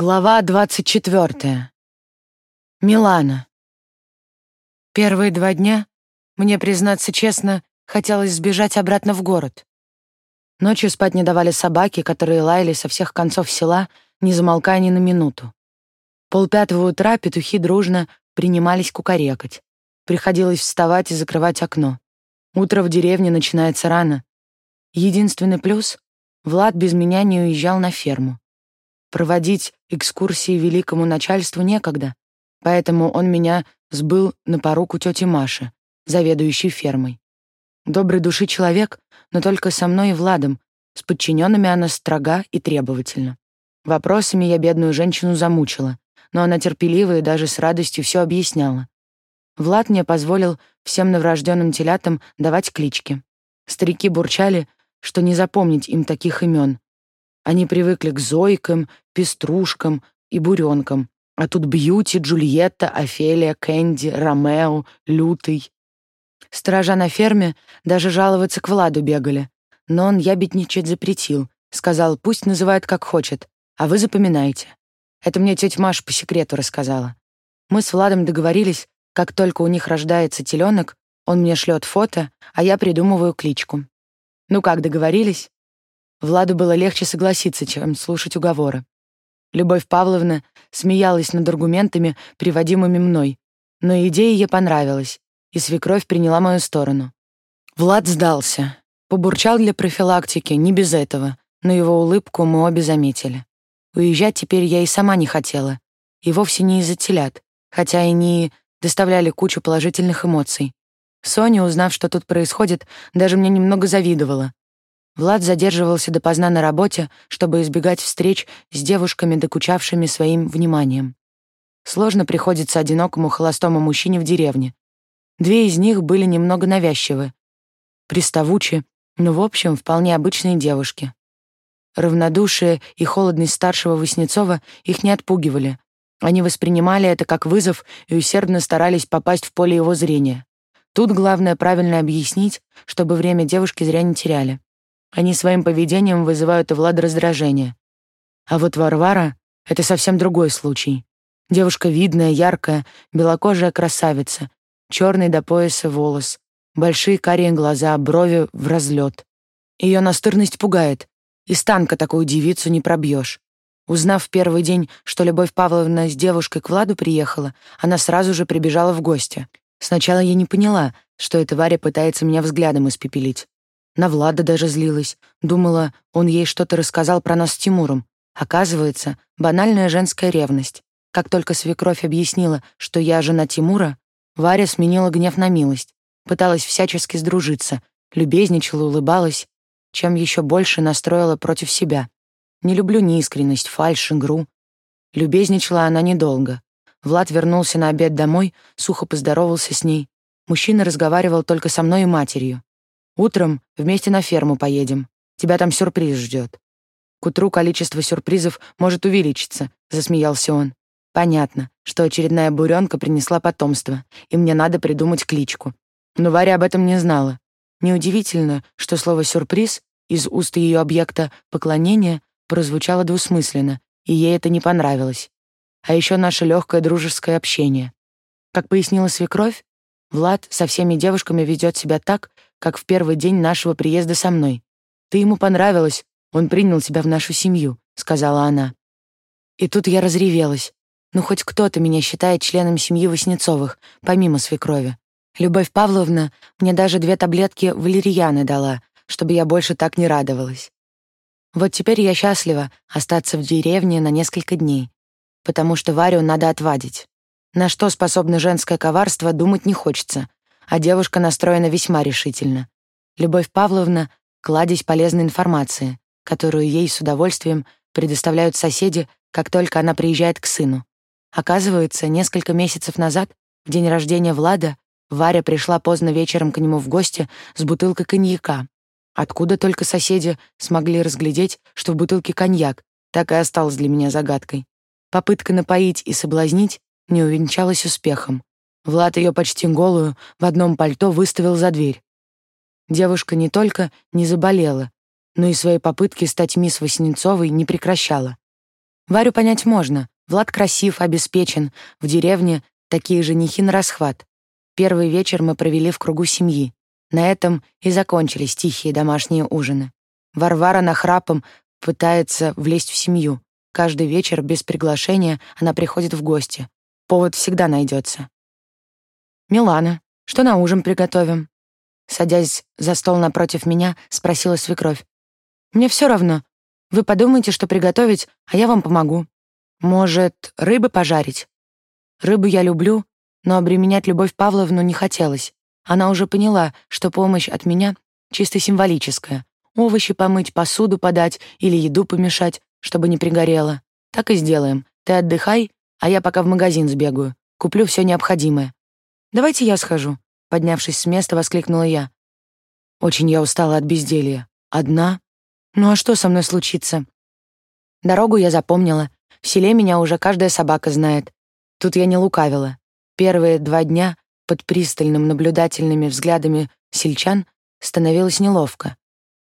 Глава двадцать четвертая. Милана. Первые два дня, мне, признаться честно, хотелось сбежать обратно в город. Ночью спать не давали собаки, которые лаяли со всех концов села, не замолкая ни на минуту. Полпятого утра петухи дружно принимались кукарекать. Приходилось вставать и закрывать окно. Утро в деревне начинается рано. Единственный плюс — Влад без меня не уезжал на ферму. Проводить экскурсии великому начальству некогда, поэтому он меня сбыл на поруку тети Маши, заведующей фермой. Добрый души человек, но только со мной и Владом, с подчиненными она строга и требовательна. Вопросами я бедную женщину замучила, но она терпеливо и даже с радостью все объясняла. Влад мне позволил всем новорожденным телятам давать клички. Старики бурчали, что не запомнить им таких имен, они привыкли к зойкам, пеструшкам и буренкам. А тут Бьюти, Джульетта, Офелия, Кэнди, Ромео, Лютый. Стража на ферме даже жаловаться к Владу бегали. Но он ябедничать запретил. Сказал, пусть называет как хочет, а вы запоминайте. Это мне тетя Маша по секрету рассказала. Мы с Владом договорились, как только у них рождается теленок, он мне шлет фото, а я придумываю кличку. Ну как, договорились? Владу было легче согласиться, чем слушать уговоры. Любовь Павловна смеялась над аргументами, приводимыми мной, но идея ей понравилась, и свекровь приняла мою сторону. Влад сдался. Побурчал для профилактики, не без этого, но его улыбку мы обе заметили. Уезжать теперь я и сама не хотела. И вовсе не из-за телят, хотя и не доставляли кучу положительных эмоций. Соня, узнав, что тут происходит, даже мне немного завидовала. Влад задерживался допоздна на работе, чтобы избегать встреч с девушками, докучавшими своим вниманием. Сложно приходится одинокому холостому мужчине в деревне. Две из них были немного навязчивы, приставучи, но, в общем, вполне обычные девушки. Равнодушие и холодность старшего Васнецова их не отпугивали. Они воспринимали это как вызов и усердно старались попасть в поле его зрения. Тут главное правильно объяснить, чтобы время девушки зря не теряли. Они своим поведением вызывают у Влада раздражение. А вот Варвара — это совсем другой случай. Девушка видная, яркая, белокожая красавица, черный до пояса волос, большие карие глаза, брови в разлет. Ее настырность пугает. Из танка такую девицу не пробьешь. Узнав в первый день, что Любовь Павловна с девушкой к Владу приехала, она сразу же прибежала в гости. Сначала я не поняла, что эта Варя пытается меня взглядом испепелить. На Влада даже злилась. Думала, он ей что-то рассказал про нас с Тимуром. Оказывается, банальная женская ревность. Как только свекровь объяснила, что я жена Тимура, Варя сменила гнев на милость. Пыталась всячески сдружиться, любезничала, улыбалась, чем еще больше настроила против себя. Не люблю неискренность, фальшь, игру. Любезничала она недолго. Влад вернулся на обед домой, сухо поздоровался с ней. Мужчина разговаривал только со мной и матерью. Утром вместе на ферму поедем. Тебя там сюрприз ждет. К утру количество сюрпризов может увеличиться, засмеялся он. Понятно, что очередная буренка принесла потомство, и мне надо придумать кличку. Но Варя об этом не знала. Неудивительно, что слово «сюрприз» из уст ее объекта поклонения прозвучало двусмысленно, и ей это не понравилось. А еще наше легкое дружеское общение. Как пояснила свекровь, Влад со всеми девушками ведет себя так, как в первый день нашего приезда со мной. Ты ему понравилась, он принял тебя в нашу семью», — сказала она. И тут я разревелась. Ну, хоть кто-то меня считает членом семьи Васнецовых, помимо свекрови. Любовь Павловна мне даже две таблетки валерьяны дала, чтобы я больше так не радовалась. Вот теперь я счастлива остаться в деревне на несколько дней, потому что Варю надо отвадить. На что способно женское коварство, думать не хочется а девушка настроена весьма решительно. Любовь Павловна — кладезь полезной информации, которую ей с удовольствием предоставляют соседи, как только она приезжает к сыну. Оказывается, несколько месяцев назад, в день рождения Влада, Варя пришла поздно вечером к нему в гости с бутылкой коньяка. Откуда только соседи смогли разглядеть, что в бутылке коньяк, так и осталось для меня загадкой. Попытка напоить и соблазнить не увенчалась успехом. Влад ее почти голую в одном пальто выставил за дверь. Девушка не только не заболела, но и свои попытки стать мисс Васнецовой не прекращала. Варю понять можно. Влад красив, обеспечен. В деревне такие женихи на расхват. Первый вечер мы провели в кругу семьи. На этом и закончились тихие домашние ужины. Варвара нахрапом пытается влезть в семью. Каждый вечер без приглашения она приходит в гости. Повод всегда найдется. «Милана, что на ужин приготовим?» Садясь за стол напротив меня, спросила свекровь. «Мне все равно. Вы подумайте, что приготовить, а я вам помогу. Может, рыбы пожарить? Рыбу я люблю, но обременять Любовь Павловну не хотелось. Она уже поняла, что помощь от меня чисто символическая. Овощи помыть, посуду подать или еду помешать, чтобы не пригорело. Так и сделаем. Ты отдыхай, а я пока в магазин сбегаю. Куплю все необходимое. Давайте я схожу. Поднявшись с места, воскликнула я. Очень я устала от безделья. Одна? Ну а что со мной случится? Дорогу я запомнила. В селе меня уже каждая собака знает. Тут я не лукавила. Первые два дня под пристальным наблюдательными взглядами сельчан становилось неловко.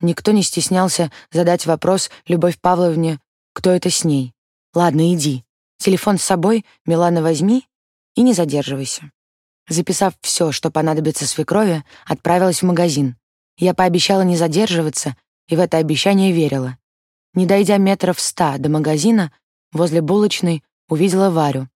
Никто не стеснялся задать вопрос Любовь Павловне, кто это с ней. «Ладно, иди. Телефон с собой, Милана, возьми и не задерживайся». Записав все, что понадобится свекрови, отправилась в магазин. Я пообещала не задерживаться и в это обещание верила. Не дойдя метров ста до магазина, возле булочной увидела Варю.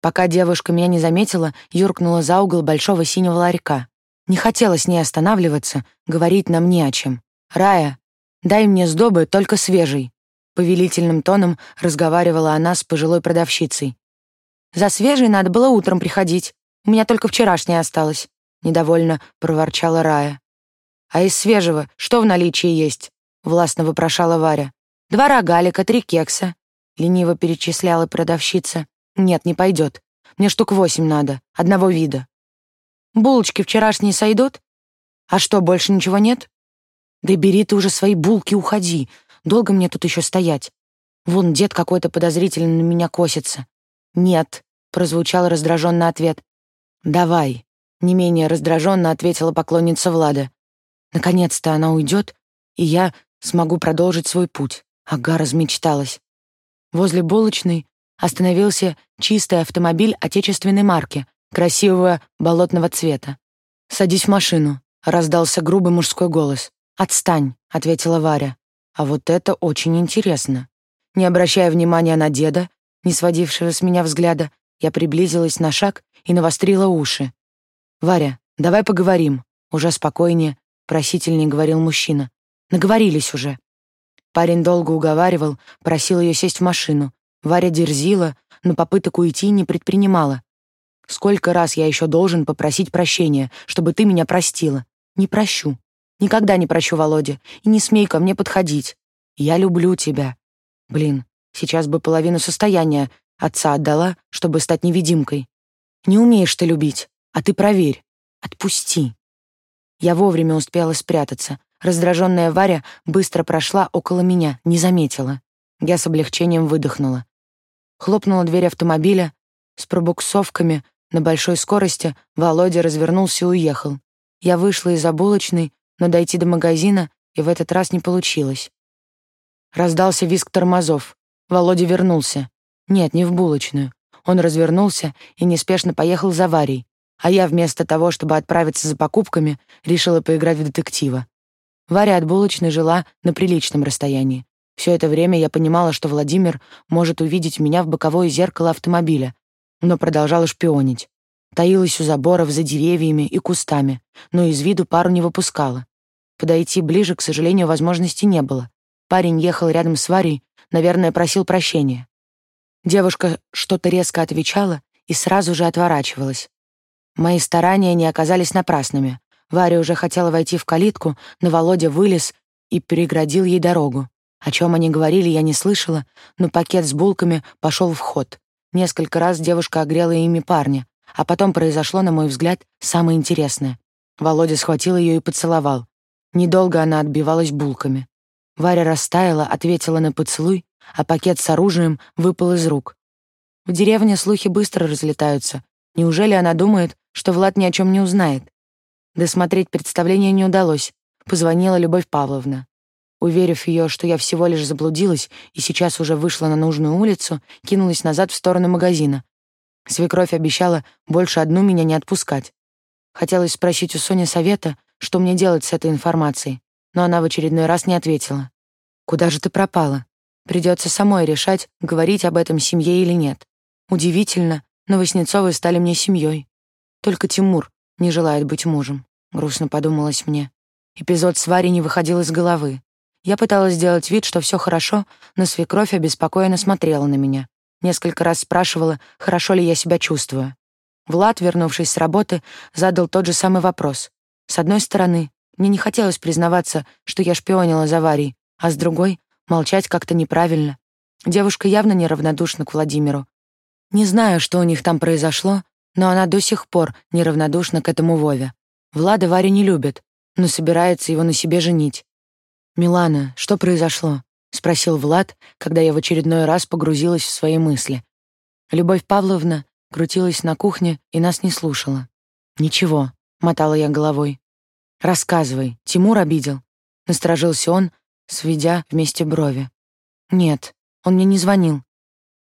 Пока девушка меня не заметила, юркнула за угол большого синего ларька. Не хотела с ней останавливаться, говорить нам не о чем. «Рая, дай мне сдобы, только свежий», — повелительным тоном разговаривала она с пожилой продавщицей. «За свежий надо было утром приходить. У меня только вчерашний осталось», — недовольно проворчала Рая. «А из свежего что в наличии есть?» — властно вопрошала Варя. «Два рогалика, три кекса», — лениво перечисляла продавщица. «Нет, не пойдет. Мне штук восемь надо, одного вида». «Булочки вчерашние сойдут? А что, больше ничего нет?» «Да бери ты уже свои булки, уходи. Долго мне тут еще стоять? Вон дед какой-то подозрительно на меня косится». «Нет», — прозвучал раздраженный ответ. «Давай», — не менее раздраженно ответила поклонница Влада. Наконец-то она уйдет, и я смогу продолжить свой путь. Ага, размечталась. Возле булочной остановился чистый автомобиль отечественной марки, красивого болотного цвета. «Садись в машину», — раздался грубый мужской голос. «Отстань», — ответила Варя. «А вот это очень интересно». Не обращая внимания на деда, не сводившего с меня взгляда, я приблизилась на шаг и навострила уши. «Варя, давай поговорим», — уже спокойнее, просительнее говорил мужчина. Наговорились уже. Парень долго уговаривал, просил ее сесть в машину. Варя дерзила, но попыток уйти не предпринимала. Сколько раз я еще должен попросить прощения, чтобы ты меня простила? Не прощу. Никогда не прощу, Володя. И не смей ко мне подходить. Я люблю тебя. Блин, сейчас бы половину состояния отца отдала, чтобы стать невидимкой. Не умеешь ты любить, а ты проверь. Отпусти. Я вовремя успела спрятаться. Раздраженная Варя быстро прошла около меня, не заметила. Я с облегчением выдохнула. Хлопнула дверь автомобиля. С пробуксовками на большой скорости Володя развернулся и уехал. Я вышла из обулочной, но дойти до магазина и в этот раз не получилось. Раздался визг тормозов. Володя вернулся. Нет, не в булочную. Он развернулся и неспешно поехал за Варей а я вместо того, чтобы отправиться за покупками, решила поиграть в детектива. Варя от булочной жила на приличном расстоянии. Все это время я понимала, что Владимир может увидеть меня в боковое зеркало автомобиля, но продолжала шпионить. Таилась у заборов за деревьями и кустами, но из виду пару не выпускала. Подойти ближе, к сожалению, возможности не было. Парень ехал рядом с Варей, наверное, просил прощения. Девушка что-то резко отвечала и сразу же отворачивалась. Мои старания не оказались напрасными. Варя уже хотела войти в калитку, но Володя вылез и переградил ей дорогу. О чем они говорили, я не слышала, но пакет с булками пошел в ход. Несколько раз девушка огрела ими парня, а потом произошло, на мой взгляд, самое интересное. Володя схватил ее и поцеловал. Недолго она отбивалась булками. Варя растаяла, ответила на поцелуй, а пакет с оружием выпал из рук. В деревне слухи быстро разлетаются. Неужели она думает, что Влад ни о чем не узнает. Досмотреть представление не удалось. Позвонила Любовь Павловна. Уверив ее, что я всего лишь заблудилась и сейчас уже вышла на нужную улицу, кинулась назад в сторону магазина. Свекровь обещала больше одну меня не отпускать. Хотелось спросить у Сони совета, что мне делать с этой информацией, но она в очередной раз не ответила. «Куда же ты пропала? Придется самой решать, говорить об этом семье или нет. Удивительно, но Васнецовы стали мне семьей. Только Тимур не желает быть мужем», — грустно подумалось мне. Эпизод с Варей не выходил из головы. Я пыталась сделать вид, что все хорошо, но свекровь обеспокоенно смотрела на меня. Несколько раз спрашивала, хорошо ли я себя чувствую. Влад, вернувшись с работы, задал тот же самый вопрос. С одной стороны, мне не хотелось признаваться, что я шпионила за Варей, а с другой — молчать как-то неправильно. Девушка явно неравнодушна к Владимиру. Не знаю, что у них там произошло, но она до сих пор неравнодушна к этому Вове. Влада Варю не любит, но собирается его на себе женить. «Милана, что произошло?» — спросил Влад, когда я в очередной раз погрузилась в свои мысли. Любовь Павловна крутилась на кухне и нас не слушала. «Ничего», — мотала я головой. «Рассказывай, Тимур обидел?» — насторожился он, сведя вместе брови. «Нет, он мне не звонил».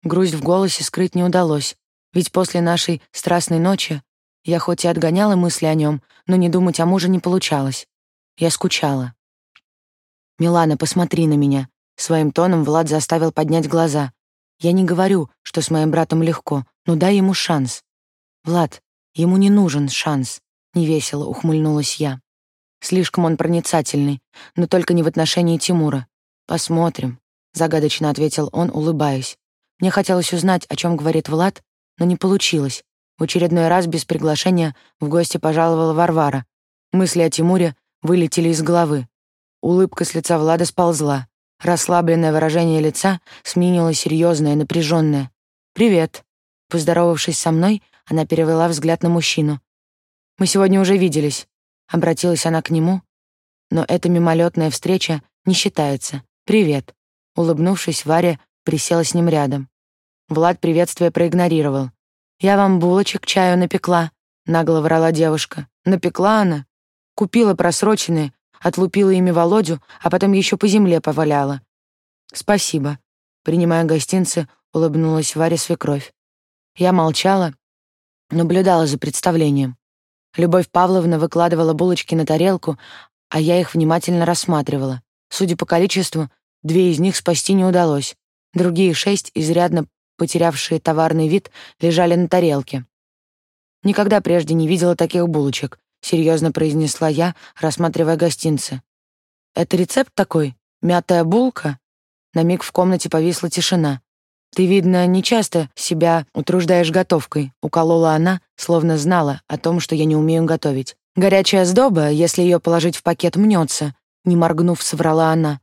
Грусть в голосе скрыть не удалось, ведь после нашей страстной ночи я хоть и отгоняла мысли о нем, но не думать о муже не получалось. Я скучала. «Милана, посмотри на меня». Своим тоном Влад заставил поднять глаза. «Я не говорю, что с моим братом легко, но дай ему шанс». «Влад, ему не нужен шанс», — невесело ухмыльнулась я. «Слишком он проницательный, но только не в отношении Тимура. Посмотрим», — загадочно ответил он, улыбаясь. Мне хотелось узнать, о чем говорит Влад, но не получилось. В очередной раз без приглашения в гости пожаловала Варвара. Мысли о Тимуре вылетели из головы. Улыбка с лица Влада сползла. Расслабленное выражение лица сменилось серьезное, напряженное. «Привет». Поздоровавшись со мной, она перевела взгляд на мужчину. «Мы сегодня уже виделись». Обратилась она к нему. «Но эта мимолетная встреча не считается. Привет». Улыбнувшись, Варя присела с ним рядом. Влад приветствие проигнорировал. «Я вам булочек чаю напекла», — нагло врала девушка. «Напекла она? Купила просроченные, отлупила ими Володю, а потом еще по земле поваляла. «Спасибо», — принимая гостинцы, улыбнулась Варя свекровь. Я молчала, наблюдала за представлением. Любовь Павловна выкладывала булочки на тарелку, а я их внимательно рассматривала. Судя по количеству, две из них спасти не удалось. Другие шесть, изрядно потерявшие товарный вид, лежали на тарелке. Никогда прежде не видела таких булочек. — серьезно произнесла я, рассматривая гостинцы. «Это рецепт такой? Мятая булка?» На миг в комнате повисла тишина. «Ты, видно, не часто себя утруждаешь готовкой», — уколола она, словно знала о том, что я не умею готовить. «Горячая сдоба, если ее положить в пакет, мнется», — не моргнув, соврала она.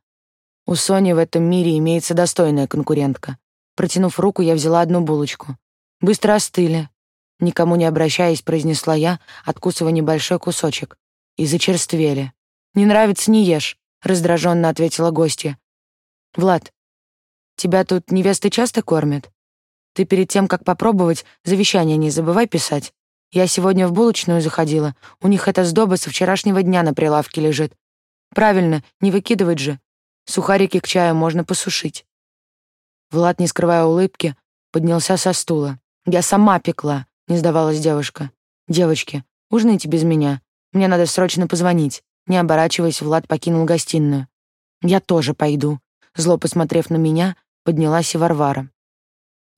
«У Сони в этом мире имеется достойная конкурентка». Протянув руку, я взяла одну булочку. «Быстро остыли. Никому не обращаясь, произнесла я, откусывая небольшой кусочек. И зачерствели. «Не нравится, не ешь», — раздраженно ответила гостья. «Влад, тебя тут невесты часто кормят? Ты перед тем, как попробовать, завещание не забывай писать. Я сегодня в булочную заходила, у них эта сдоба со вчерашнего дня на прилавке лежит. Правильно, не выкидывать же. Сухарики к чаю можно посушить». Влад, не скрывая улыбки, поднялся со стула. «Я сама пекла не сдавалась девушка. «Девочки, ужинайте без меня. Мне надо срочно позвонить». Не оборачиваясь, Влад покинул гостиную. «Я тоже пойду». Зло посмотрев на меня, поднялась и Варвара.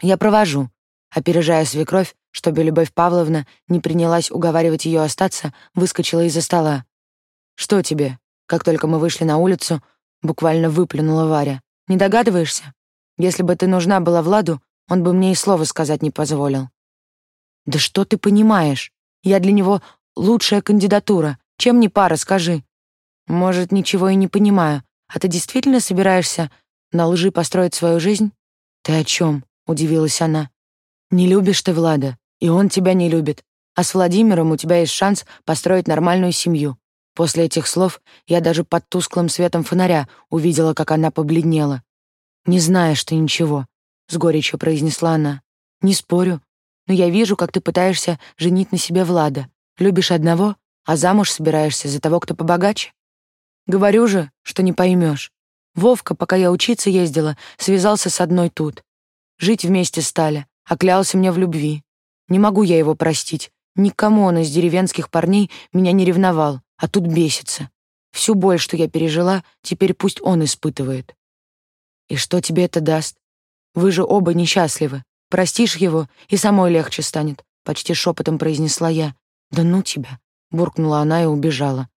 «Я провожу». Опережая свекровь, чтобы Любовь Павловна не принялась уговаривать ее остаться, выскочила из-за стола. «Что тебе?» Как только мы вышли на улицу, буквально выплюнула Варя. «Не догадываешься? Если бы ты нужна была Владу, он бы мне и слова сказать не позволил». «Да что ты понимаешь? Я для него лучшая кандидатура. Чем не пара, скажи?» «Может, ничего и не понимаю. А ты действительно собираешься на лжи построить свою жизнь?» «Ты о чем? удивилась она. «Не любишь ты Влада, и он тебя не любит. А с Владимиром у тебя есть шанс построить нормальную семью». После этих слов я даже под тусклым светом фонаря увидела, как она побледнела. «Не знаешь ты ничего», — с горечью произнесла она. «Не спорю, но я вижу, как ты пытаешься женить на себе Влада. Любишь одного, а замуж собираешься за того, кто побогаче. Говорю же, что не поймешь. Вовка, пока я учиться ездила, связался с одной тут. Жить вместе стали, а клялся мне в любви. Не могу я его простить. Никому он из деревенских парней меня не ревновал, а тут бесится. Всю боль, что я пережила, теперь пусть он испытывает. И что тебе это даст? Вы же оба несчастливы. Простишь его, и самой легче станет, почти шепотом произнесла я. Да ну тебя, буркнула она и убежала.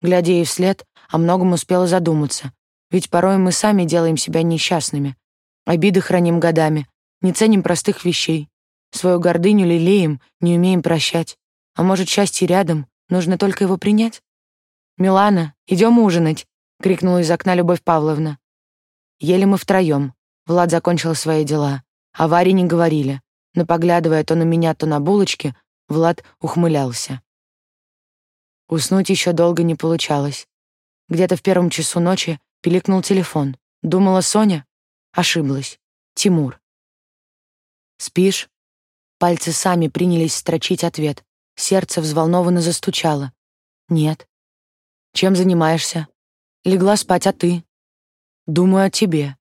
Глядя ей вслед, о многом успела задуматься. Ведь порой мы сами делаем себя несчастными. Обиды храним годами, не ценим простых вещей. Свою гордыню лелеем, не умеем прощать. А может, счастье рядом, нужно только его принять? «Милана, идем ужинать!» — крикнула из окна Любовь Павловна. Ели мы втроем. Влад закончил свои дела. О Варе не говорили. Но, поглядывая то на меня, то на булочки, Влад ухмылялся. Уснуть еще долго не получалось. Где-то в первом часу ночи пиликнул телефон. Думала Соня? Ошиблась. Тимур. «Спишь?» Пальцы сами принялись строчить ответ. Сердце взволнованно застучало. «Нет». «Чем занимаешься?» «Легла спать, а ты?» «Думаю о тебе».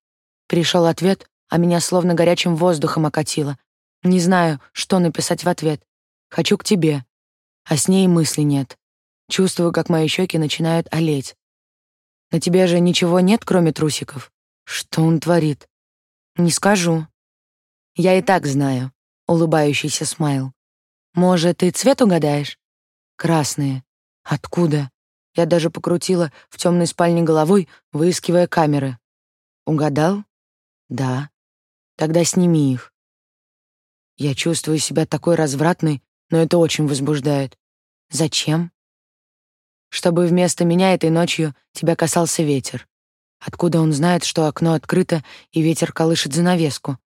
Пришел ответ, а меня словно горячим воздухом окатило. Не знаю, что написать в ответ. Хочу к тебе. А с ней мысли нет. Чувствую, как мои щеки начинают олеть. На тебе же ничего нет, кроме трусиков. Что он творит? Не скажу. Я и так знаю. Улыбающийся смайл. Может, ты цвет угадаешь? Красные. Откуда? Я даже покрутила в темной спальне головой, выискивая камеры. Угадал? Да. Тогда сними их. Я чувствую себя такой развратной, но это очень возбуждает. Зачем? Чтобы вместо меня этой ночью тебя касался ветер. Откуда он знает, что окно открыто и ветер колышет занавеску?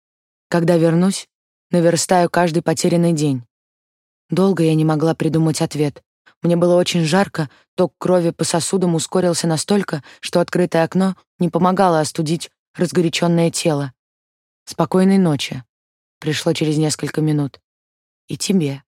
Когда вернусь, наверстаю каждый потерянный день. Долго я не могла придумать ответ. Мне было очень жарко, ток крови по сосудам ускорился настолько, что открытое окно не помогало остудить разгоряченное тело. Спокойной ночи. Пришло через несколько минут. И тебе.